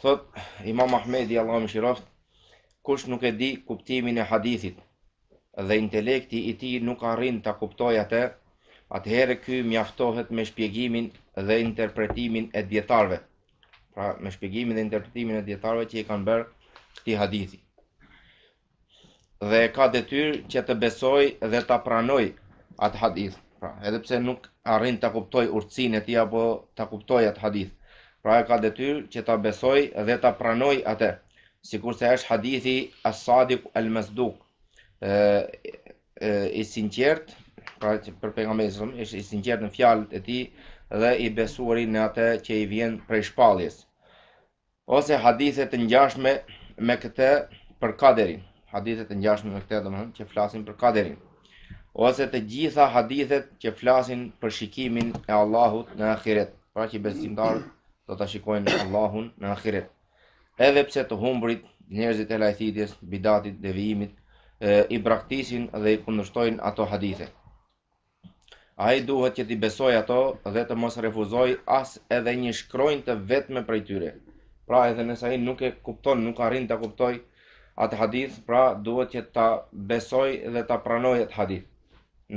Thot Imam Ahmedi Allahu e mëshiroft, kush nuk e di kuptimin e hadithit dhe intelekti i tij nuk arrin ta kuptojë atë, atëherë ky mjaftohet me shpjegimin dhe interpretimin e dietarëve. Pra, me shpjegimin dhe interpretimin e dietarëve që i kanë bërë këtij hadithi. dhe e ka detyrë që të besoj dhe ta pranoj atë hadith. Pra, edhe pse nuk arrin ta kuptoj urtësinë e tij apo ta kuptoj atë hadith. Pra, e ka detyrë që ta besoj dhe ta pranoj atë. Sikurse është hadithi As-Sadiq Al-Masduq, i sinqert, pra që për pejgamberin është i sinqert në fjalët e tij dhe i besuari në atë që i vjen prej shpalljes. Ose hadithe të ngjashme me këtë për kaderin. Hadithe të ngjashme me këtë, domethënë që flasin për kaderin. Ose të gjitha hadithet që flasin për shikimin e Allahut në ahiret. Pra që besimtarët do ta shikojnë Allahun në ahiret. Edhe pse të humburit, njerëzit e lajthitjes, bidatit, devijimit, i braktisin dhe i kundërshtojnë ato hadithe. Ai duhet që t'i besojë ato dhe të mos refuzojë as edhe një shkronjë të vetme prej tyre. Pra edhe nëse ai nuk e kupton, nuk arrin ta kuptojë atë hadith, pra duhet që ta besojë dhe ta pranojë atë hadith.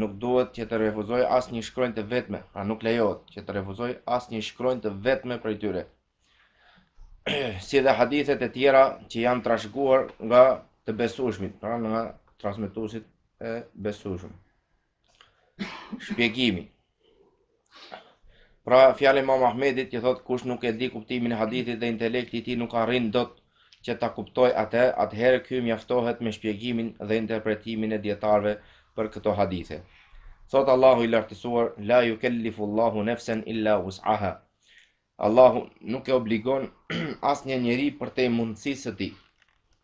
Nuk duhet që të refuzojë asnjë shkronjë të vetme, pra nuk lejohet që të refuzojë asnjë shkronjë të vetme prej tyre. si dhe hadithet e tjera që janë trashëguar nga të besueshmit, pra nga transmetuesit e besueshëm. Shpjegimi. Pra fjala e Imam Ahmedit që thot kush nuk e di kuptimin e hadithit dhe intelekti i tij nuk arrin dot që ta kuptoj atë, atëherë ky mjaftohet me shpjegimin dhe interpretimin e dietarëve për këto hadithe. Thot Allahu i lartësuar, la yukallifu Allahu nafsan illa wus'aha. Allahu nuk e obligon asnjë njeri përtej mundësisë së tij.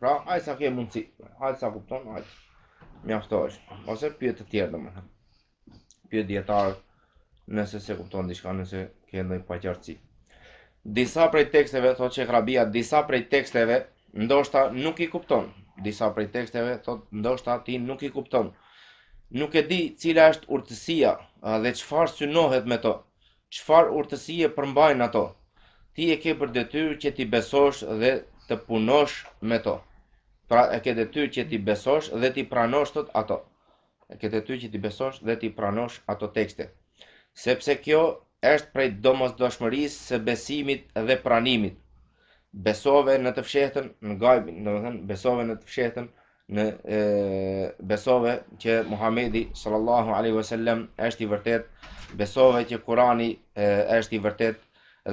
Pra, aq sa ke mundësi, aq sa kupton, aq mjaftohesh. Ose pyet të tjerë domethënë. Pyet dietar nëse s'e kupton diçka, nëse ke ndonjë paqartësi. Disa prej teksteve, thotë Sheikh Rabia, disa prej teksteve ndoshta nuk i kupton. Disa prej teksteve thotë ndoshta ti nuk i kupton. Nuk e di cila është urtësia dhe çfarë synohet me to. Çfarë urtësie përmbajnë ato? Ti e ke për detyrë që t'i besosh dhe të punosh me to. Pra e ke detyrë që t'i besosh dhe t'i pranosh thot ato. E ke detyrë që t'i besosh dhe t'i pranosh ato tekste. Sepse kjo është prej domosdoshmërisë së besimit dhe pranimit. Besove në të fshehtën, në gajbin, domethënë besove në të fshehtën Në e, besove që Muhamedi sallallahu alaihi wasallam është i vërtet, besove që Kurani e, është i vërtet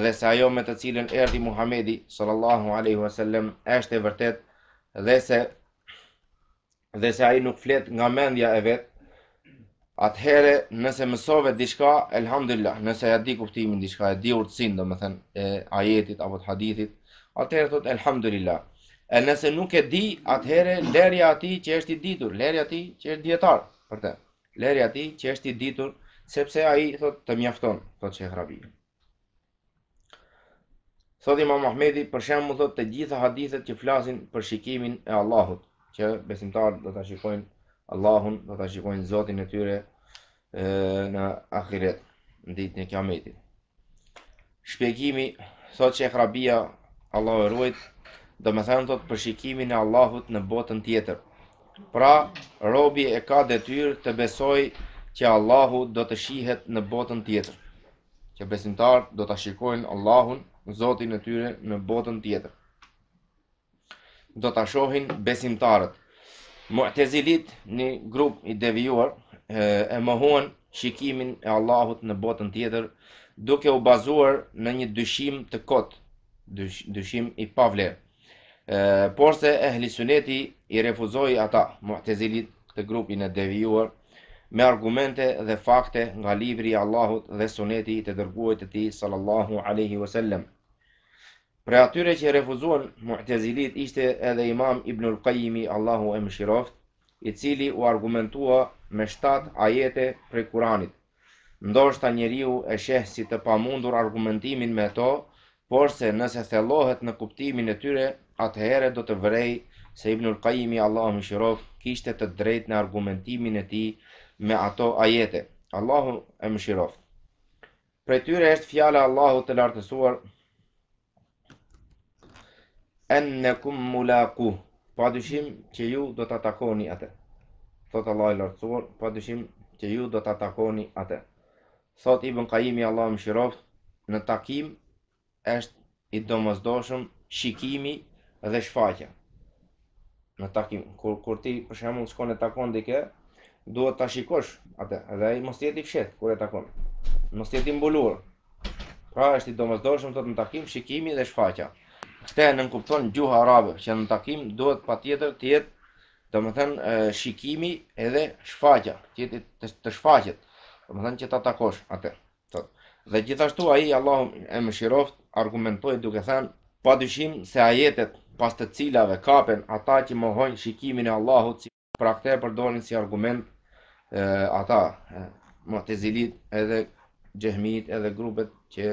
dhe se ajo me të cilën erdhi Muhamedi sallallahu alaihi wasallam është e vërtet dhe se dhe se ai nuk flet nga mendja e vet Atëherë nëse mësove diçka, elhamdulillah, nëse ja di kuptimin diçka, e di urtësinë domethënë e ajetit apo të hadithit, atëherë thot elhamdulillah. E nëse nuk e di, atëherë lerja atij që është i ditur, lerja atij që është dijetar, për të. Lerja atij që është i ditur, sepse ai, thot, të mjafton, thot Sheikh Rabi. Thot Imam Ahmedi, për shembull thot të gjitha hadithet që flasin për shikimin e Allahut, që besimtarët do ta shikojnë Allahun, do ta shikojnë Zotin e tyre e, në ahiret, në ditën e Kiametit. Shpjegimi thot Sheikh Rabia, Allahu e ruajt, domethënë thot për shikimin e Allahut në botën tjetër, Pra, robi e ka detyrë të besojë që Allahu do të shihet në botën tjetër, që besimtarët do ta shikojnë Allahun, Zotin e tyre në botën tjetër. Do ta shohin besimtarët. Mu'tezilit, një grup i devijuar, e mohuan shikimin e Allahut në botën tjetër, duke u bazuar në një dyshim të kotë, dyshim i pavlerë. por se ehli suneti i refuzoi ata mu'tezilit të grupin e devijuar me argumente dhe fakte nga libri i Allahut dhe suneti i të dërguarit të tij sallallahu alaihi wasallam. Prej atyre që i refuzuan mu'tezilit ishte edhe Imam Ibnul Qayyimi Allahu e mëshiroft, i cili u argumentua me 7 ajete prej Kuranit. Ndoshta njeriu e sheh si të pamundur argumentimin me to, porse nëse thellohet në kuptimin e tyre, atëherë do të vërejë se Ibnul Kajimi, Allahu e mëshiroftë, kishte të drejtë në argumentimin e tij me ato ajete, Allahu e mëshiroftë. Prej tyre është fjala e Allahut të Lartësuar, Ennekum mulaku, pa dyshim që ju do ta takoni atë. Thotë Allahu i lartësuar, pa dyshim që ju do ta takoni atë. Thotë Ibn Kajimi Allahu e mëshiroft, në takim është i domozdoshëm shikimi dhe shfaqja. në takim. Kur kur ti për shembull shkon e takon dikë, duhet ta shikosh atë, edhe ai mos të jetë i fshehtë kur e takon. Mos të jetë i mbuluar. Pra është i domosdoshëm thotë në takim shikimi dhe shfaqja. Këtë e nënkupton gjuha arabe, që në takim duhet patjetër të jetë domethënë shikimi edhe shfaqja, të jetë të, të shfaqet. Domethënë që ta takosh atë. Dhe gjithashtu ai, Allahu e mëshiroftë, argumentoi duke thënë, Padyshim se ajetet pas të cilave kapen ata që mohojnë shikimin e Allahut, pra këtë e përdorin si argument ata, Mu'tezilit edhe Xehmit edhe grupet që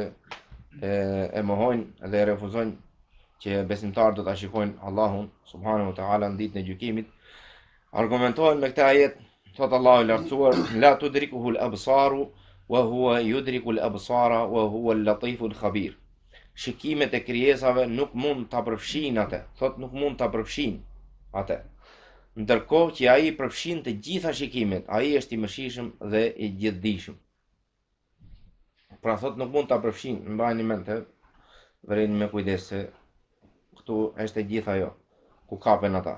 e mohojnë dhe refuzojnë që besimtarët do ta shikojnë Allahun subhanahu wa taala në ditën e gjykimit, Argumentohen me këtë ajet, thotë Allahu i Lartësuar, la tudrikuhu al-absaru wa huwa yudriku al-absara wa huwa al-latifu al-khabir. Shikimet e krijesave nuk mund ta përfshijnë atë, thotë nuk mund ta përfshijnë atë. Ndërkohë që ai përfshin të gjitha shikimet, ai është i mëshirshëm dhe i gjithëdijshëm. Pra thot nuk mund ta përfshijnë, mbajeni mend dhe vëreni me kujdes se këtu është e gjithë ajo ku kapen ata.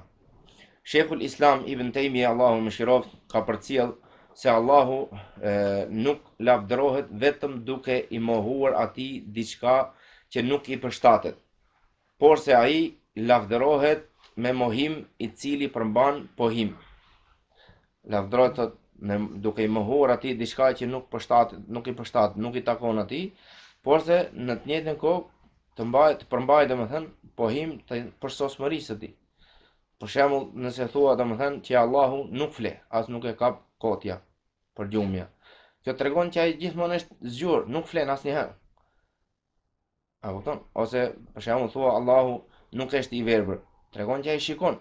Shekhul Islam Ibn Taymiyyah Allahu e mëshiroftë ka përcjellë se Allahu e, nuk lavdërohet vetëm duke i mohuar atij diçka që nuk i përshtatet. Porse ai lavdërohet me mohim i cili përmban pohim. Lavdërohet thot me duke i mohuar atij diçka që nuk përshtat, nuk i përshtat, nuk i takon atij, porse në të njëjtën kohë të mbaj të përmbaj domethën pohim të përsosmërisë së tij. Për shembull, nëse thua domethën që Allahu nuk fle, as nuk e kap kotja as gjumi. Kjo tregon që ai gjithmonë është zgjuar, nuk flen asnjëherë. A kupton? Ose për shembull thua Allahu nuk është i verbër. Tregon që ai shikon.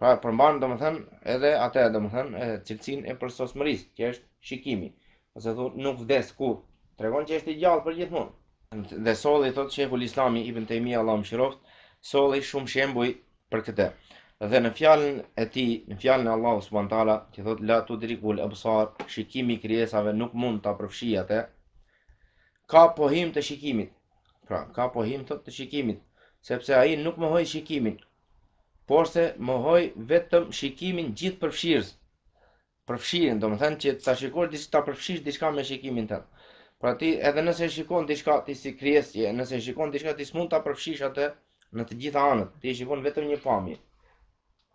Pra përmban domethën edhe atë domethën e cilësinë e përsosmërisë, që është shikimi. Ose thua nuk vdes kurrë. Tregon që është i gjallë përgjithmonë. Dhe solli thot Shehul Islam Ibn Taymiyyah Allahu e mëshiroftë, solli shumë shembuj për këtë. Dhe në fjalën e tij, në fjalën e Allahut subhanahu taala, që thot la tudrikuhul absar, shikimi i krijesave nuk mund ta përfshijë atë. Ka pohim të shikimit. Pra, ka pohim thot të shikimit, sepse ai nuk mohoi shikimin, porse mohoi vetëm shikimin gjithëpërfshirës. Përfshirjen, domethënë që ta shikosh diçka, ta përfshish diçka me shikimin tënd. Pra ti edhe nëse e shikon diçka ti si krijesë je, nëse e shikon diçka ti s'mund ta përfshish atë në të gjitha anët. Ti e shikon vetëm një pamje.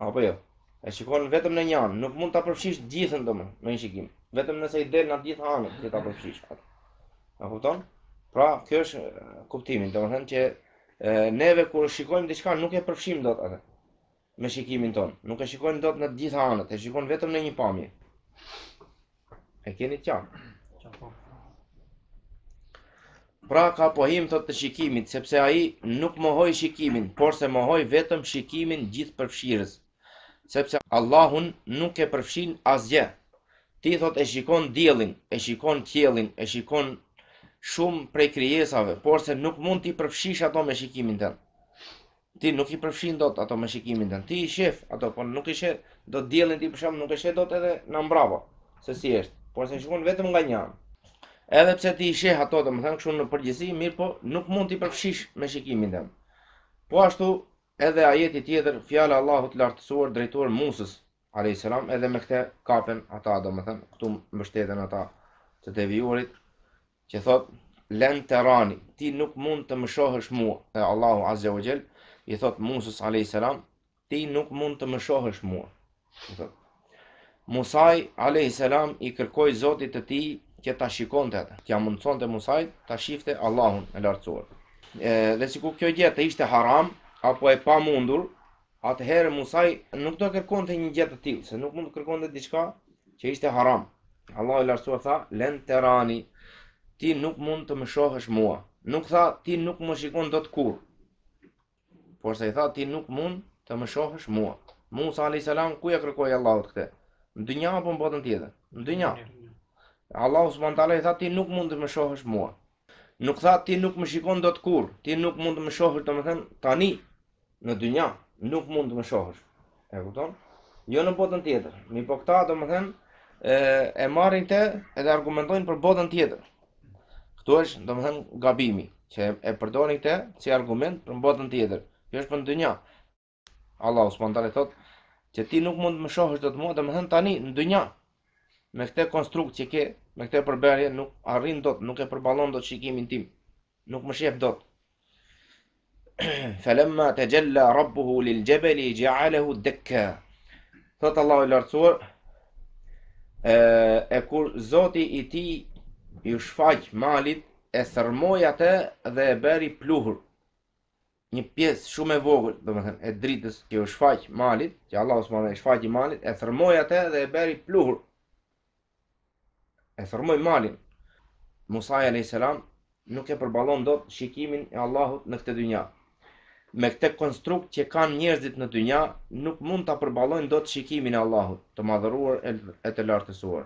Apo jo? E shikon vetëm në një anë, nuk mund ta përfshish të gjithën domethënë, me një shikim. Vetëm nëse i del në të gjitha anët që ta përfshish. A kupton? Pra, ky është kuptimi, domethënë që e, neve kur shikojmë diçka nuk e përfshijmë dot atë me shikimin tonë. Nuk e shikojmë dot në të gjitha anët, e shikon vetëm në një pamje. E keni të qartë. Pra ka pohim të të shikimit, sepse ai nuk mohoi shikimin, porse mohoi vetëm shikimin gjithëpërfshirës. Sepse Allahun nuk e përfshin asgjë. Ti thotë e shikon diellin, e shikon qiellin, e shikon shumë prej krijesave, porse nuk mund t'i përfshish ato me shikimin tënd. Ti nuk i përfshin dot ato me shikimin tënd. Ti i shef ato, po nuk e shef dot diellin ti për shembull, nuk e shef dot edhe nga mbrapa se si është, porse shikon vetëm nga një anë. Edhe pse ti i sheh ato, domethënë kështu në përgjithësi, mirëpo nuk mund t'i përfshish me shikimin tënd. Po ashtu edhe ajeti tjetër, fjala e Allahut të lartësuar drejtuar Musës alayhis salam, edhe me këtë kapen ata, domethënë këtu mbështeten ata të devijuarit, që thotë len terani, ti nuk mund të më shohësh mua. E Allahu Azze ue Xhel, i thotë Musës a.s. Ti nuk mund të më shohësh mua. I thotë. Musai a.s. i kërkoi Zotit të tij që ta shikonte atë. T'ia mundësonte Musait ta shifte Allahun e lartësuar. Dhe sikur kjo gjë të ishte haram, apo e pa mundur, atëherë Musai nuk do kërkonte një gjë të tillë, se nuk mund të kërkonte diçka që ishte haram. Allahu i Lartësuar tha, "Len terani", ti nuk mund të më shohësh mua. Nuk tha, ti nuk më shikon dot kurrë. Porse i tha, ti nuk mund të më shohësh mua. Musa alayhis salam ku ia kërkoi Allahut këtë? Në dynja apo në botën tjetër? Në dynja. Allahu subhanahu taala i tha, ti nuk mund të më shohësh mua. Nuk tha ti nuk më shikon dot kurrë, ti nuk mund të më shohësh domethënë tani në dynja, nuk mund të më shohësh. E kupton? Jo në botën tjetër. Mirëpo këta domethënë e e marrin këtë edhe argumentojnë për botën tjetër. Këtu është domethënë gabimi që e përdorin këtë si argument për botën tjetër. Kjo është për në dynja. Allahu subhanahu wa taala thotë që ti nuk mund të më shohësh dot mua, domethënë tani në dynja me këtë konstrukt që ke, me këtë përbërje nuk arrin dot, nuk e përballon dot shikimin tim. Nuk më shef dot. Falamma tajalla rabbuhu lil jabali ja'alahu dakka. Thotë Allahu i lartësuar e, e kur Zoti i tij iu shfaq malit e thërrmoi atë dhe e bëri pluhur. një pjesë shumë e vogël, domethënë e dritës që iu shfaq malit, që Allahu subhanahu wa taala shfaqi malit, e thërrmoi atë dhe e bëri pluhur. E thërrmoi malin. Musa alayhis salam nuk e përballon dot shikimin e Allahut në këtë dynja. Me këtë konstrukt që kanë njerëzit në dynja, nuk mund ta përballojnë dot shikimin e Allahut, të madhëruar e të lartësuar.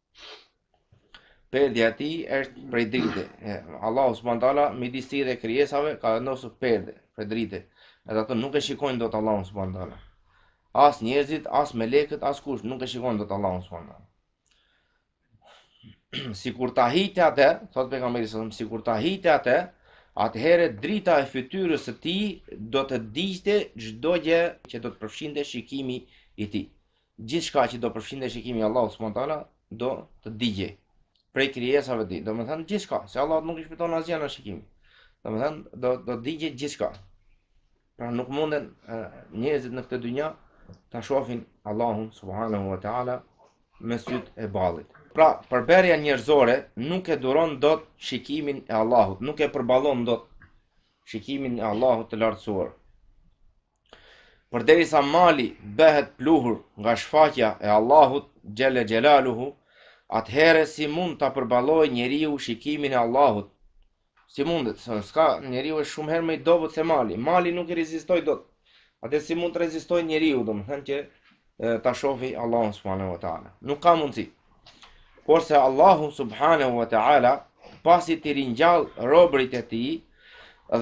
Perdja e tij është prej drite. Allahu subhanahu wa taala midis tij dhe krijesave ka vendosur perde prej drite. Edhe ato nuk e shikojnë dot Allahun subhanahu wa taala. As njerëzit, as melekët, askush nuk e shikojnë dot Allahun subhanahu wa taala. Sikur ta hiqte atë, thot pejgamberi sallallahu alejhi ue selem, sikur ta hiqte atë, atëherë drita e fytyrës së tij do të digjte çdo gjë që do të përfshinte shikimi i tij. Gjithçka që do përfshinte shikimi i Allahut subhanahu wa taala do të digjej prej krijesave të tij. Domethënë gjithçka, se Allahut nuk i shpëton asgjë nga shikimi. Domethënë do do digjej gjithçka. Pra nuk munden njerëzit në këtë dynjë ta shofin Allahun subhanahu wa taala me sytë e ballit. Pra, përberja njerëzore nuk e duron dot shikimin e Allahut, nuk e përballon dot shikimin e Allahut të lartësuar. Përderisa mali bëhet pluhur nga shfaqja e Allahut xhelle xhelaluhu, atëherë si mund ta përballojë njeriu shikimin e Allahut? Si mundet? S'ka njeriu është shumë herë më i dobët se mali. Mali nuk i rezistoi dot. Atë si mund të rezistoj njeriu, domethënë që ta shofi Allahun subhanahu wa taala. Nuk ka mundësi. Porse Allahu subhanahu wa taala pasi t'i ringjall robrit e tij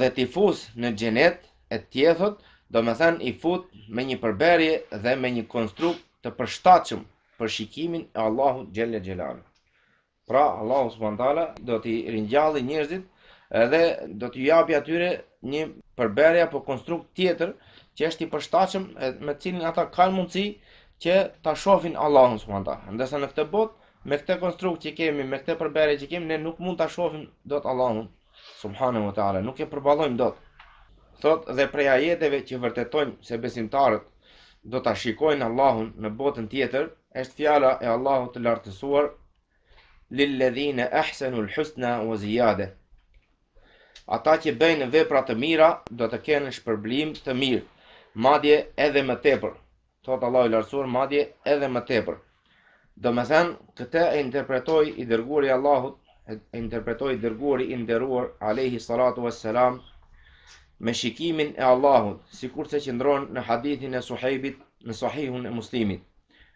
dhe t'i fus në xhenet, ç'të thotë, domethënë i fut me një përberje dhe me një konstrukt të përshtatshëm për shikimin e Allahut xhelle xhelaluhu. Pra Allahu subhanahu taala do t'i ringjallë njerëzit dhe do t'i japi atyre një përberje apo konstrukt tjetër që është i përshtatshëm me të cilin ata kanë mundësi që ta shofin Allahun subhanahu taala. Ndërsa në këtë botë me këtë konstrukt që kemi, me këtë përberje që kemi, ne nuk mund ta shohim dot Allahun subhanahu wa taala, nuk e përballojmë dot. Thot dhe prej ajeteve që vërtetojnë se besimtarët do ta shikojnë Allahun në botën tjetër, është fjala e Allahut të lartësuar lil ladhina ahsanu al husna wa ziyada. Ata që bëjnë vepra të mira do të kenë shpërblim të mirë, madje edhe më tepër. thotë Allahu i Lartësuar madje edhe më tepër. Domethënë, këtë e interpretoi i dërguari i Allahut, e interpretoi i dërguari i nderuar alayhi salatu wassalam me shikimin e Allahut, sikurse qëndron në hadithin e Suhejbit në Sahihun e Muslimit.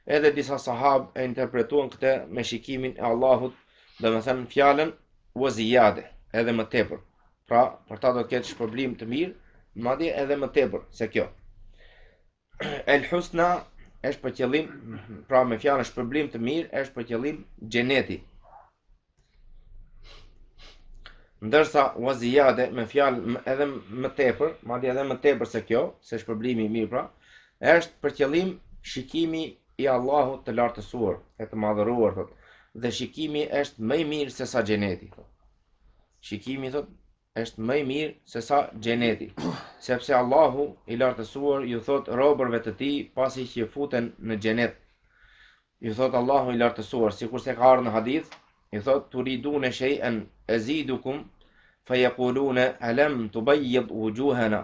Edhe disa sahab e interpretuan këtë me shikimin e Allahut, domethënë fjalën wa ziyade, edhe më tepër. Pra, për ta do të ketë shpërblim të mirë, madje edhe më tepër se kjo. El Husna është për qëllim, pra me fjalën shpërblim të mirë, është për qëllim xheneti. Ndërsa waziyade me fjalën edhe më tepër, madje edhe më tepër se kjo, se shpërblimi i mirë pra, është për qëllim shikimi i Allahut të lartësuar, e të madhëruar thot. Dhe shikimi është më i mirë se sa xheneti thot. Shikimi thot është më i mirë se sa Xheneti, sepse Allahu i Lartësuar ju thotë robërve të Tij pasi që futen në Xhenet, ju thotë Allahu i Lartësuar, sikurse ka ardhur në hadith, ju thotë turidune shay'an azidukum fa yaquluna alam tubayyid wujuhana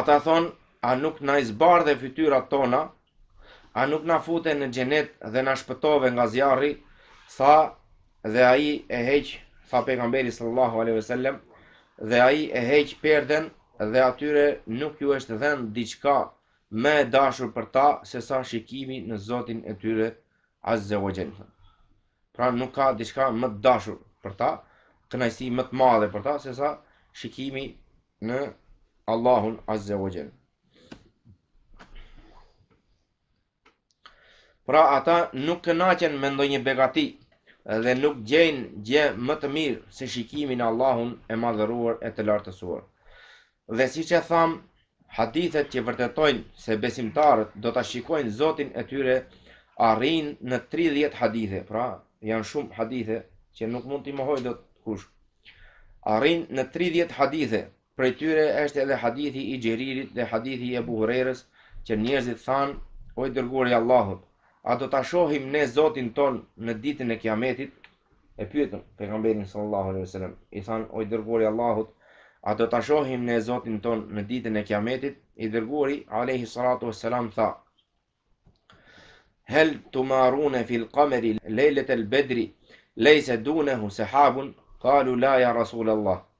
Ata thonë, A nuk na i zbardhe fytyrat tona? A nuk na fute në Xhenet dhe na shpëtove nga zjarri? Tha, Dhe ai e heq, tha Pejgamberi sallallahu alejhi ve sellem, dhe ai e heq perden dhe atyre nuk ju është dhënë diçka më e dashur për ta sesa shikimi në Zotin e tyre azze wa xhell. Pra nuk ka diçka më të dashur për ta, kënaqësi më të madhe për ta se sa shikimi në Allahun Azze wa Gjell. Pra ata nuk kënaqen me ndonjë begati dhe nuk gjejnë gjë më të mirë se shikimi në Allahun e madhëruar e të lartësuar. Dhe siç e thamë, hadithet që vërtetojnë se besimtarët do ta shikojnë Zotin e tyre arrijnë në tridhjetë hadithe, pra janë shumë hadithe që nuk mund t'i mohojë dot kush. Arrijnë në tridhjetë hadithe, prej tyre është edhe hadithi i Xheririt dhe hadithi i Ebu Hurerës që njerëzit thanë, o i dërguari i Allahut, a do ta shohim ne Zotin tonë në ditën e Kiametit? e pyetën Pejgamberin sallallahu alejhi ve sellem, i thanë, o i dërguari i Allahut, a do ta shohim ne Zotin tonë në ditën e Kiametit? I dërguari alejhi salatu ve selam tha, Hel tumarune fil qamari lejlet el bedri lejse dunehu sehabun, kalu la ja Rasulullah,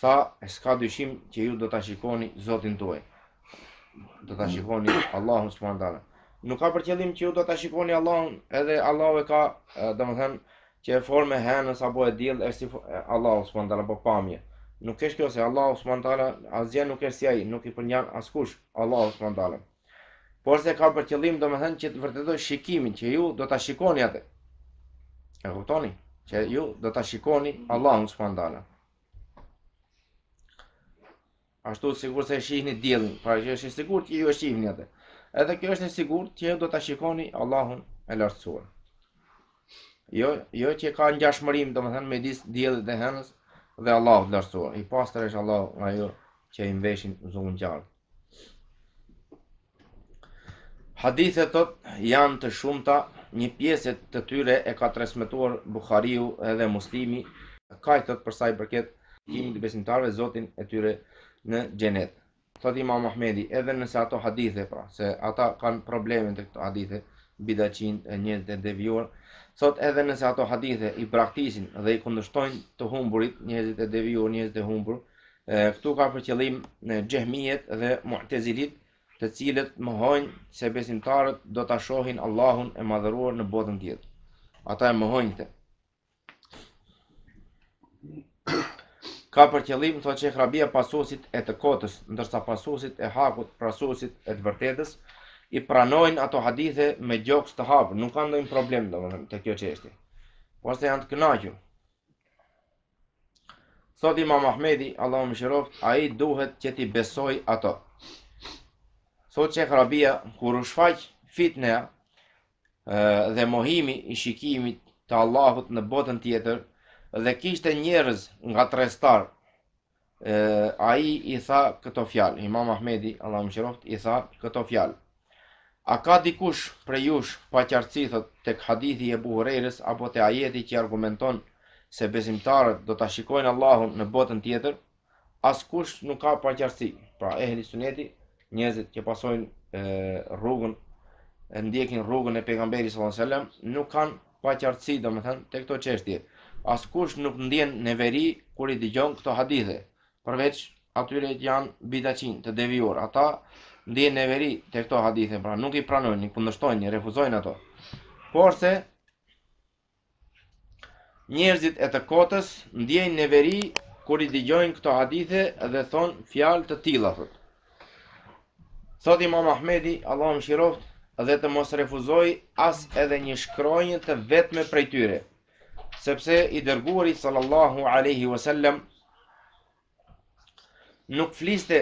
Tha, e s'ka dyshim që ju do ta shikoni Zotin tuaj. Do ta shikoni Allahun subhanahu teala. Nuk ka për qëllim që ju do ta shikoni Allahun, edhe Allahu e ka, domethënë, që forma e henës apo e diellit është si Allahu subhanahu teala po pamje. Nuk është kjo se Allahu subhanahu teala asgjë nuk është si ai, nuk i përngjan askush Allahut subhanahu teala. Porse ka për qëllim domethënë që të vërtetojë shikimin që ju do ta shikoni atë. E kuptoni? Që ju do ta shikoni Allahun subhanahu teala. Ashtu sikurse e shihni diellin, pra që është i sigurt që ju e shihni atë. Edhe kjo është e sigurt që ju do ta shikoni Allahun e lartësuar. Jo, jo që ka ngjashmëri, domethënë midis diellit dhe hënës dhe Allahut të lartësuar. I pastër është Allahu nga ajo që i mveshin zullumqtarët. Hadithe thot janë të shumta, një pjesë të tyre e ka transmetuar Buhariu edhe Muslimi, kaq thot për sa i përket shikimit të besimtarëve Zotin e tyre në xhenet. Thot Imam Ahmedi, edhe nëse ato hadithe, pra, se ata kanë probleme te këto hadithe, bidatçinjtë njerëzit e devijuar, thot edhe nëse ato hadithe i braktisin dhe i kundërshtojnë të humburit, njerëzit e devijuar, njerëzit e humbur, Këtu ka për qëllim xhehmijet dhe mu'tezilit, të cilët mohojnë se besimtarët do ta shohin Allahun e madhëruar në botën tjetër. Ata e mohojnë këtë. Ka për qëllim, thot Sheikh Rabia pasuesit e të kotës, ndërsa pasuesit e hakut, pasuesit e të vërtetës, i pranojnë ato hadithe me gjoks të hapur, nuk kanë ndonjë problem domethënë te kjo çështje. Pastaj janë të kënaqur. Thot Imam Ahmedi, Allahu e mëshiroft, ai duhet që t'i besojë ato. Thot Sheikh Rabia, kur u shfaq fitneja dhe mohimi i shikimit të Allahut në botën tjetër dhe kishte njerëz nga trestar e, ai i tha këto fjalë, Imam Ahmedi, Allahu e mëshiroft, i tha këto fjalë. A ka dikush prej jush paqartësi thot tek hadithi i Ebu Hurejrës apo te ajeti që argumenton se besimtarët do ta shikojnë Allahun në botën tjetër? Askush nuk ka paqartësi. Pra ehli suneti, njerëzit që pasojnë rrugën e ndjekin rrugën e pejgamberit sallallahu alajhi wasallam, nuk kanë paqartësi domethënë te këto çështje. Askush nuk ndjen neveri kur i dëgjon këto hadithe, përveç atyre që janë bidatçinj, të devijuar. Ata ndjejnë neveri te këto hadithe, pra nuk i pranojnë, i kundërshtojnë, i refuzojnë ato. Porse njerëzit e të kotës ndjejnë neveri kur i dëgjojnë këto hadithe dhe thon fjalë të tilla thotë. Thot Imam Ahmedi, Allahu e mëshiroft, dhe të mos refuzojë as edhe një shkronje të vetme prej tyre, sepse i dërguari sallallahu alaihi wasallam nuk fliste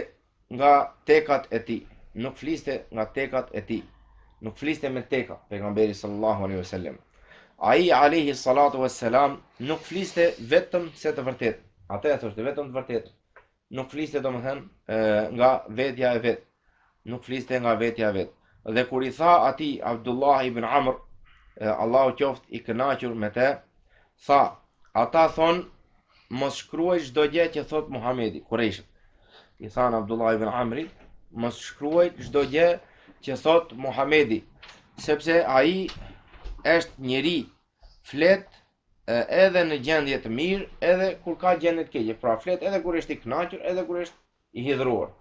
nga tekat e tij, nuk fliste nga tekat e tij, nuk fliste me teka pejgamberi sallallahu alaihi wasallam. Ai alaihi salatu wassalam nuk fliste vetëm se të vërtetë. Ai e thoshte vetëm të vërtetë. Nuk fliste domethënë nga vetja e vet. Nuk fliste nga vetja e vet. Dhe kur i tha atij Abdullah ibn Amr, Allahu qoftë i kënaqur me të, tha, ata thon mos shkruaj çdo gjë që thot Muhamedi, Kurejshët. I than Abdullah ibn Amrit, mos shkruaj çdo gjë që thot Muhamedi, sepse ai është njeri flet Edhe në gjendje të mirë, edhe kur ka gjendje të keqe. Pra flet edhe kur është i kënaqur, edhe kur është i hidhëruar.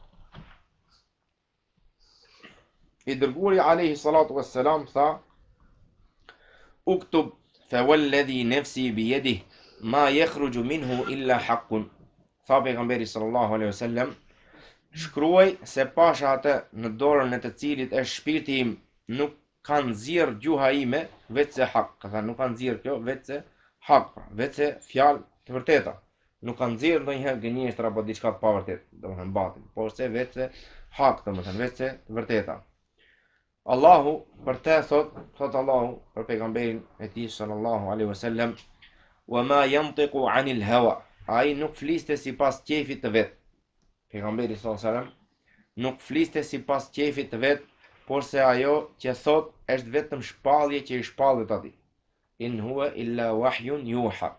I dërguari alayhi salatu wassalam tha: "Uktub fa walladhi nafsi bi yadihi ma yakhruju minhu illa haqqun." Tha pejgamberi sallallahu alaihi wasallam: "Shkruaj se pasha atë në dorën e të cilit është shpirti im, nuk ka nxjerr gjuha ime veçse hak, ka thënë nuk ka nxjerr kjo veçse hak, pra, veçse fjalë të vërteta. Nuk ka nxjerr ndonjëherë gënjeshtra apo diçka të pavërtetë, domethënë batin, porse veçse hak, domethënë veçse të vërteta. Allahu për te thot, thot Allahu për pejgamberin e tij sallallahu alaihi wasallam, "Wa ma yantiqu anil hawa." Ai nuk fliste sipas qejfit të vet. Pejgamberi sallallahu alaihi wasallam nuk fliste sipas qejfit të vet, porse ajo që thotë është vetëm shpallje që i shpallet atij. In huwa illa wahyun yuha.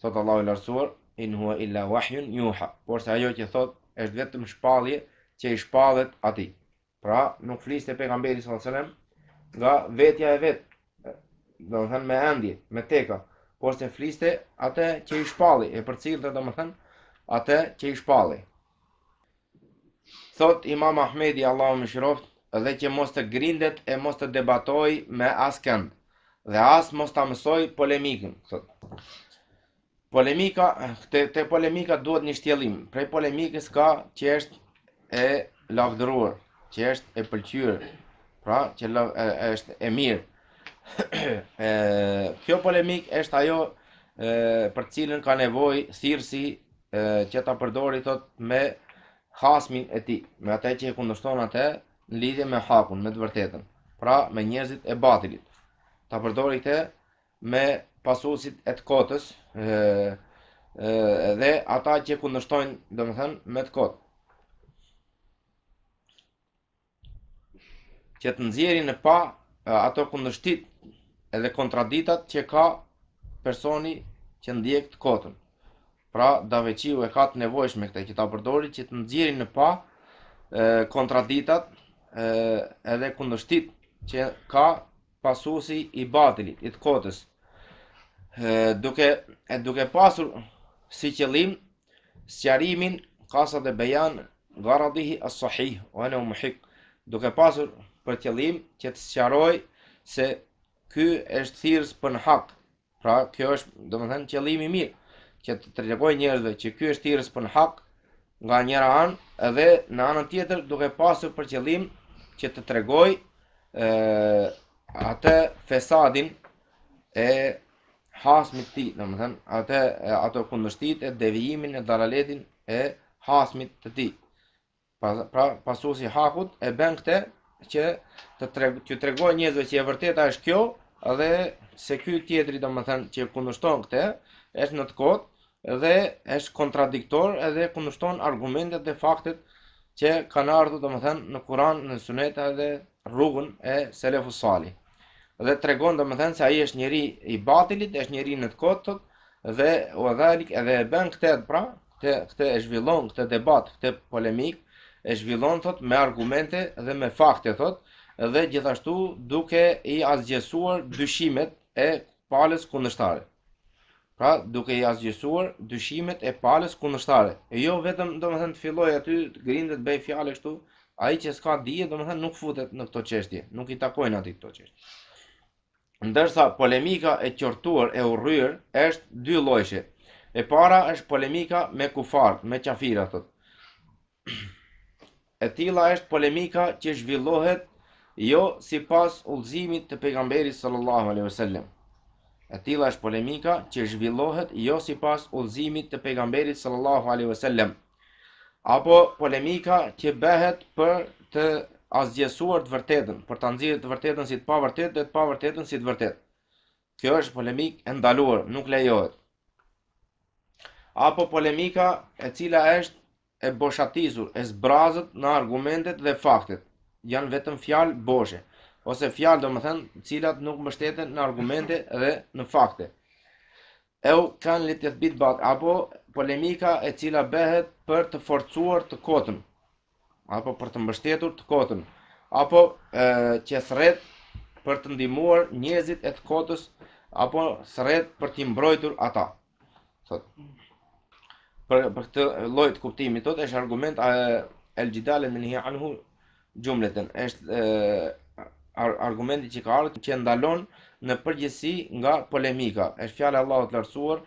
Thot Allahu i Lartësuar, in huwa illa wahyun yuha. Porse ajo që thotë është vetëm shpallje që i shpallet atij. Pra, nuk fliste pejgamberi sallallahu alajhi wasallam nga vetja e vet, domethënë me ëndje, me teka, porse fliste atë që i shpalli, e përcillte domethënë atë që i shpalli. Thot Imam Ahmedi Allahu e mëshiroftë, dhe që mos të grindet e mos të debatojë me askënd dhe as mos ta mësojë polemikën, thot. Polemika, te, te polemika duhet një shtjellim. Prej polemikës ka që është e lavdëruar, që është e pëlqyer, pra që lav, e, është e mirë. e, kjo polemik është ajo e, për të cilën ka nevojë thirrësi e, që ta përdori thot me hasmin e tij, me atë që e kundërshton atë në lidhje me hakun, me të vërtetën, pra me njerëzit e batilit. Ta përdori këtë me pasuesit e të kotës, dhe ata që kundërshtojnë, domethënë, me të kotë. Që të nxjerri në pah ato kundërshtitë edhe kontraditat që ka personi që ndjek të kotën. Pra, davetçiu e ka të nevojshme këtë që ta përdori që të nxjerri në pah kontraditat edhe kundërshtitë që ka pasuesi i batilit, i të kotës, duke, duke pasur si qëllim sqarimin kasdhe bejan garadihi as sahih o ennehu muhik duke pasur për qëllim që të sqaroj se ky është thirrës për në hak Pra, kjo është, domethënë, qëllimi i mirë, që të të tregoj njerëzve që ky është thirrës për në hak, nga njëra anë, edhe në anën tjetër, duke pasur për qëllim që të tregoj e, atë fesadin e hasmit tij, domethënë, atë, ato kundërshtitë e devijimin e dalaletin e hasmit të tij. Pra pasuesi i hakut e bën këtë që të treg, t'ju tregojë njerëzve që e vërteta është kjo dhe se ky tjetri domethënë që kundërshton këtë është në të kotë dhe është kontradiktor edhe kundërshton argumentet dhe faktet që kanë ardhur domethënë në Kur'an, në Sunet edhe rrugën e Selefus Salih. dhe tregon domethënë se ai është njeri i batilit, është njeri në të kotë dhe nahu dhalik edhe e bën këtë pra, këtë këtë e zhvillon këtë debat, këtë polemikë e zhvillon thotë me argumente dhe me fakte thotë dhe gjithashtu duke i asgjësuar dyshimet e palës kundërshtare. Pra, duke i asgjësuar dyshimet e palës kundërshtare. E jo vetëm, domethënë, të fillojë aty të grindet, bëjë fjalë kështu, ai që s'ka dije, domethënë, nuk futet në këto çështje, nuk i takojnë atij këto çështje. Ndërsa polemika e qortuar e urryer është dyllojshe. E para është polemika me kufarët, me qafira thotë. E tilla është polemika që zhvillohet jo sipas udhëzimit të pejgamberit sallallahu alaihi wasallam. E tilla është polemika që zhvillohet jo sipas udhëzimit të pejgamberit sallallahu alaihi wasallam. Apo polemika që bëhet për të asgjësuar të vërtetën, për ta nxjerrë të vërtetën si të pavërtetë dhe të pavërtetën si të vërtetë. Kjo është polemikë e ndaluar, nuk lejohet. Apo polemika e cila është e boshatisur, e zbrazët në argumentet dhe faktet. Janë vetëm fjalë boshe, ose fjalë domethënë, të cilat nuk mbështeten në argumente dhe në fakte. Eu kane li tethbit bat, apo polemika e cila bëhet për të forcuar të kotën, apo për të mbështetur të kotën, apo e, që thërret për të ndihmuar njerëzit e të kotës, apo thërret për t'i mbrojtur ata. Thotë. Për, për këtë lloj të kuptimit, thotë, është argument e, el xhidal el menhi anhu xhumleten, është e, ar, argumenti që ka ardhë që ndalon në përgjithësi nga polemika, është fjala e Allahut të lartësuar,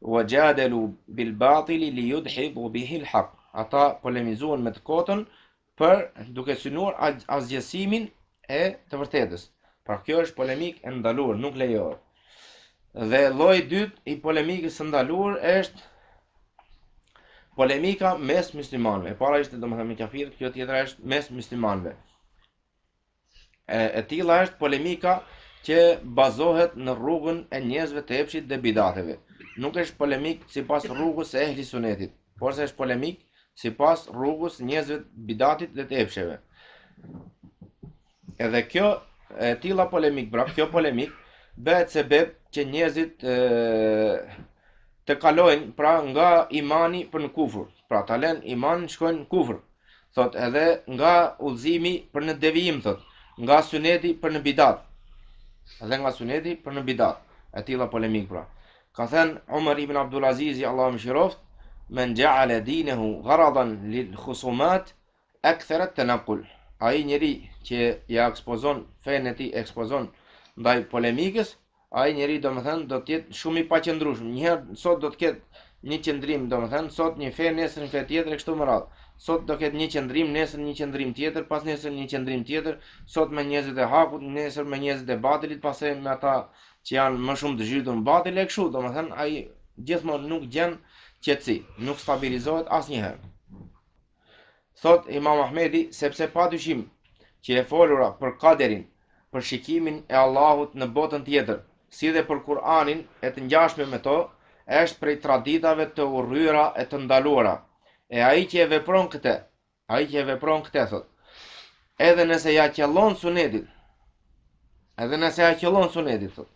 Wa jadalu bil batili li yudhidu bihi al haqq. Ata polemizuan me të kotën për duke synuar asgjësimin e të vërtetës. Pra kjo është polemikë e ndaluar, nuk lejohet. Dhe lloji i dytë i polemikës së ndaluar është polemika mes muslimanëve. E para ishte domethënë me kafirët, kjo tjetra është mes muslimanëve. E tilla është polemika që bazohet në rrugën e njerëzve të epshit dhe bidateve. Nuk është polemikë sipas rrugës së ehli sunetit, porse është polemikë sipas rrugës së njerëzve të bidatit dhe të epsheve. Edhe kjo e tilla polemikë, pra kjo polemikë bëhet sebeb që njerëzit e, të kalojnë pra nga imani për në kufër. Pra ta lënë imanin shkojnë në kufër. Thotë edhe nga udhëzimi për në devijim thotë, nga suneti për në bidat. Edhe nga suneti për në bidat. E tilla polemikë pra. Ka thënë Umar ibn Abdul Azizi Allahu e mëshiroftë, "Men ja'ala dinahu gharadan lil khusumat akthara at-tanaqqul." Ai njeri që ia ekspozon fenë e tij, ekspozon ndaj polemikës, Ai njeri domethënë do të jetë shumë i paqëndrueshëm. Një herë sot do të ketë një qëndrim, domethënë sot një fe, nesër një fe tjetër e kështu me radhë. Sot do ketë një qëndrim, nesër një qëndrim tjetër, pasnesër një qëndrim tjetër, sot me njerëzit e hakut, nesër me njerëzit e batilit, pastaj me ata që janë më shumë të zhytur në batil e kështu, domethënë ai gjithmonë nuk gjen qetësi, nuk stabilizohet asnjëherë. Thotë Imam Ahmedi, sepse pa dyshim që e folura për kaderin, për shikimin e Allahut në botën tjetër, si dhe për Kur'anin e të ngjashme me to, është prej traditave të urryera e të ndaluara. E ai që e vepron këtë, ai që e vepron këtë thotë, Edhe nëse ia qëllon sunetit, edhe nëse ia qëllon sunetit, thotë,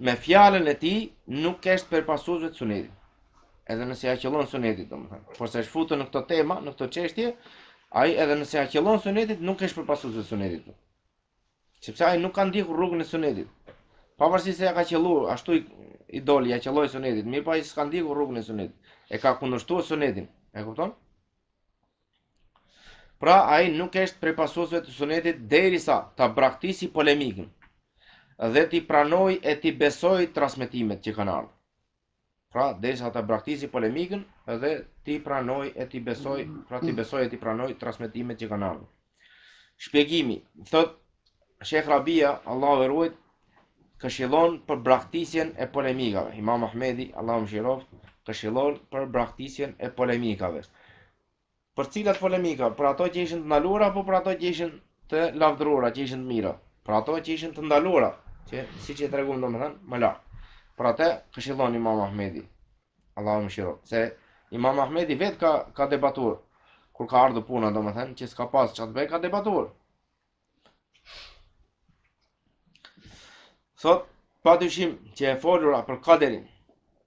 me fjalën e tij nuk është prej pasuesve të sunetit. Edhe nëse ia qëllon sunetit, domethënë. Porse është futur në këto tema, në këto çështje, ai edhe nëse ia qëllon sunetit, nuk është prej pasuesve të sunetit. Sepse ai nuk ka ndjekur rrugën e sunetit. Pavarësisht se ia ka qëllu, ashtu i, i doli, ia qëlloi sunetit, mirëpo ai s'ka ndjekur rrugën e sunetit. E ka kundërshtu sunetin, e kupton? Pra ai nuk është prej pasuesve të sunetit derisa ta braktisi polemikën dhe t'i pranojë e t'i besojë transmetimet që kanë ardhur. Pra derisa ta braktisi polemikën dhe t'i pranojë e t'i besojë, pra t'i besojë e t'i pranojë transmetimet që kanë ardhur. Shpjegimi, thotë Sheikh Rabia, Allahu e ruajtë, këshillon për braktisjen e polemikave. Imam Ahmedi, Allahu mëshiroft, këshillon për braktisjen e polemikave. Për cilat polemika? Për ato që ishin të ndaluara apo për ato që ishin të lavdëruara, që ishin të mira? Për ato që ishin të ndaluara, që siç e treguam domethënë më lart. Për atë këshillon Imam Ahmedi. Allahu mëshiroft. Se Imam Ahmedi vetë ka ka debatuar kur ka ardhur puna domethënë që s'ka pas ça t'bëjë ka debatuar. Thotë, pa dyshim që e folura për kaderin,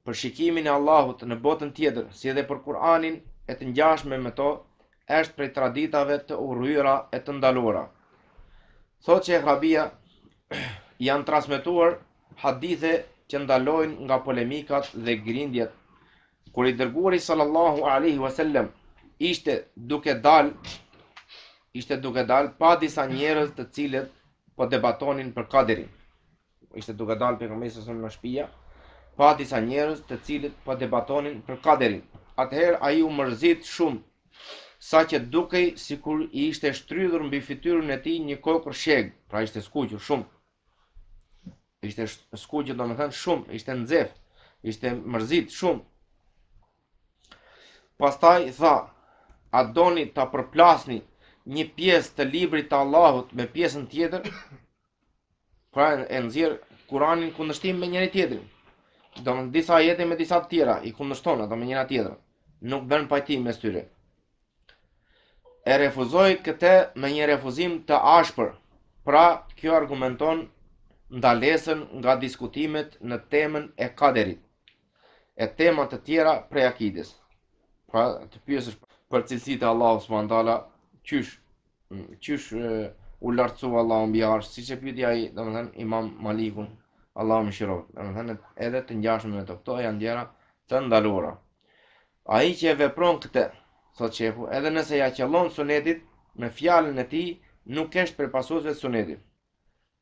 për shikimin e Allahut në botën tjetër, si edhe për Kur'anin e të ngjashme me to, është prej traditave të urryera e të ndaluara. Thotë që e hrabia janë transmituar hadithe që ndalojnë nga polemikat dhe grindjet Kur i dërguari sallallahu alaihi wasallam ishte duke dal ishte duke dal pa disa njerëz të cilët po debatonin për kaderin. Ishte duke dal pejgamberi nga shtëpia pa disa njerëz të cilët po debatonin për kaderin. Atëherë ai u mërzit shumë saqë dukej sikur i ishte shtrydhur mbi fytyrën e tij një kokërr shegë, pra ishte skuqur shumë. Ishte skuqur domethënë shumë, ishte nxeh, ishte mërzit shumë. Pastaj tha, a doni ta përplasni një pjesë të librit të Allahut me pjesën tjetër? Pra e nxjerr Kuranin kundërshtim me njëri-tjetrin. Domethënë disa ajete me disa të tjera, i kundërshton ato me njëra-tjetrën. Nuk bën pajtim mes tyre. e refuzoi këtë me një refuzim të ashpër, pra kjo argumenton ndalesën nga diskutimet në temën e Kaderit e tema të tjera prej akides. Pra të pyesësh për cilësitë e Allahut subhanahu taala, qysh qysh u lartësu Allahu mbi arsh, siç e pyeti ai, domethënë Imam Malikun, Allahu e mëshiroftë. Domethënë edhe të ngjashme me to. Këto janë gjëra të ndaluara. Ai që e vepron këtë, thotë shehu, edhe nëse ia qëllon sunetit me fjalën e tij, nuk është prej pasuesve të sunetit.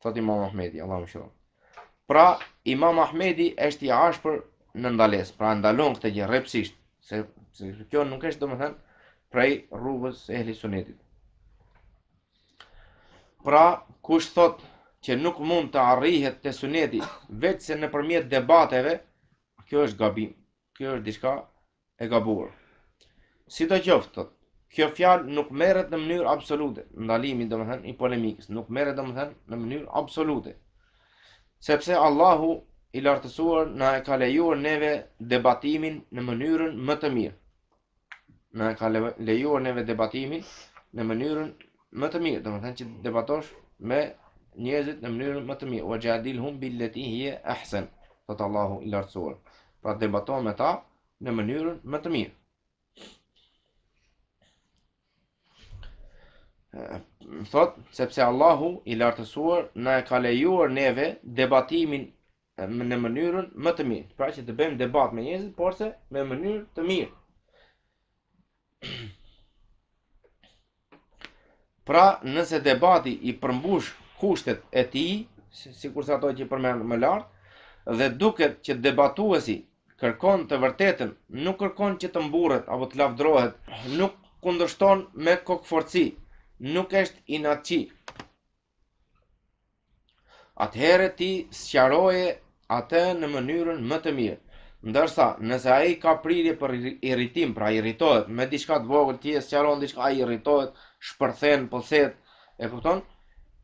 Thotë Imam Ahmedi, Allahu e mëshiroftë. Pra, Imam Ahmedi është i ashpër në ndalesë, pra e ndalon këtë gjë rreptësisht, se, se kjo nuk është domethënë prej rrugës së ehli sunetit. Pra, kush thotë që nuk mund të arrihet te suneti veçse nëpërmjet debateve, kjo është gabim. Kjo është diçka e gabuar. Sidoqoftë, thotë, kjo fjalë nuk merret në mënyrë absolute, ndalimi domethënë i polemikës, nuk merret domethënë në mënyrë absolute. Sepse Allahu i lartësuar na e ka lejuar neve debatimin në mënyrën më të mirë. na e ka lejuar neve debatimin në mënyrën më të mirë, domethënë që debatosh me njerëzit në mënyrën më të mirë. Wa jadilhum billati hiya ahsan. Thot Allahu i lartësuar. Pra debato me ta në mënyrën më të mirë. Thot, sepse Allahu i lartësuar na e ka lejuar neve debatimin në mënyrën më të mirë. Pra që të bëjmë debat me njerëzit, porse me mënyrë të mirë. Pra, nëse debati i përmbush kushtet e tij, sikurse ato që i përmend më lart, dhe duket që debatuesi kërkon të vërtetën, nuk kërkon që të mburret apo të lavdrohet, nuk kundërshton me kokëfortësi, nuk është inatçi. atëherë ti sqaroje atë në mënyrën më të mirë. Ndërsa, nëse ai ka prirje për irritim, pra irritohet me diçka të vogël, ti e sqaron diçka, ai irritohet, shpërthen, pëlset, e kupton?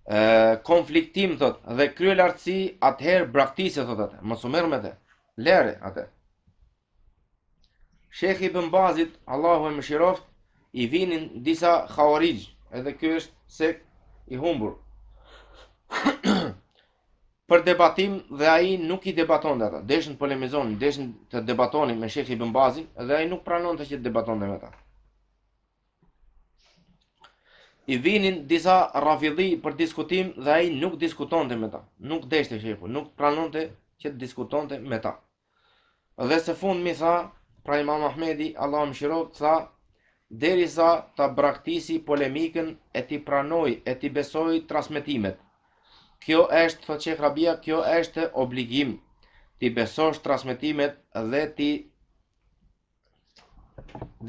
Ë konfliktim thot dhe kryelartësi atëherë braktise thot atë. Mos u merr me të. Lere atë. Shekh Ibn Bazit, Allahu e mëshiroft, i vinin disa khawarij, edhe ky është sekt i humbur. për debatim dhe ai nuk i debatonte ata, deshën të polemizonin, deshën të debatonin me Shekh Ibn Bazin, edhe ai nuk pranonte që të debatonte me ta. I vinin disa rafidhi për diskutim dhe ai nuk diskutonte me ta, nuk deshte shehu, nuk pranonte që të diskutonte me ta. Dhe së fundmi tha, pra Imam Ahmedi, Allahu mëshiroftë, tha, derisa ta braktisi polemikën e t'i pranoj e t'i besoj transmetimet. Kjo është, thotë Shekh Rabia, kjo është obligim t'i besosh transmetimet dhe t'i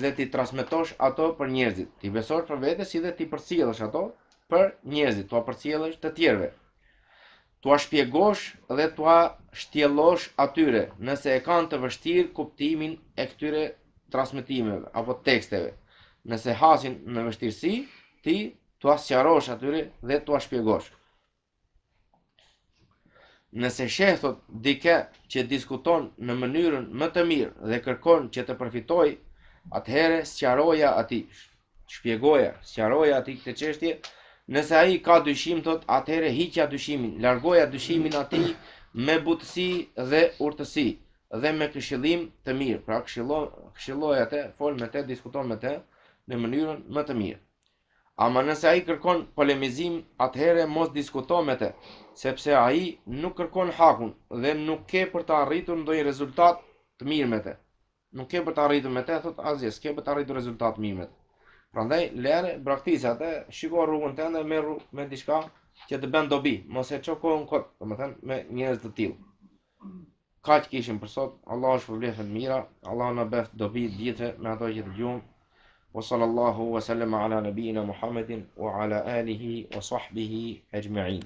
dhe t'i transmetosh ato për njerëzit. T'i besosh për vete si dhe t'i përcjellësh ato për njerëzit, t'ua përcjellësh të tjerëve. T'ua shpjegosh dhe t'ua shtjellosh atyre nëse e kanë të vështirë kuptimin e këtyre transmetimeve apo teksteve. Nëse hasin në vështirësi, ti t'ua sqarosh atyre dhe t'ua shpjegosh. Nëse sheh thot dikë që diskuton në mënyrën më të mirë dhe kërkon që të përfitojë, atëherë sqaroja atij, shpjegoja, sqaroja atij këtë çështje. Nëse ai ka dyshim thot, atëherë hiqja dyshimin, largoja dyshimin atij me butësi dhe urtësi dhe me këshillim të mirë. Pra këshillo, këshilloje atë, fol me të, diskuto me të në mënyrën më të mirë. Ama nëse ai kërkon polemizim atëherë mos diskuto me të, sepse ai nuk kërkon hakun dhe nuk ke për të arritur ndonjë rezultat të mirë me të. Nuk ke për të arritur me të, thotë asgjë, s'ke për të arritur rezultat të mirë me të. Prandaj lere braktisë atë, shiko rrugën tënde, merru me diçka që të bën dobi, mos e ço kohën kot, domethënë me njerëz të tillë. Kaq kishim për sot. Allahu ju shpërbleftë me të mira. Allahu na bëft dobi të gjithëve me ato që dëgjojmë. Wa sallallahu wa sallam ala nabijina Muhammedin wa ala alihi wa sahbihi ajma'in.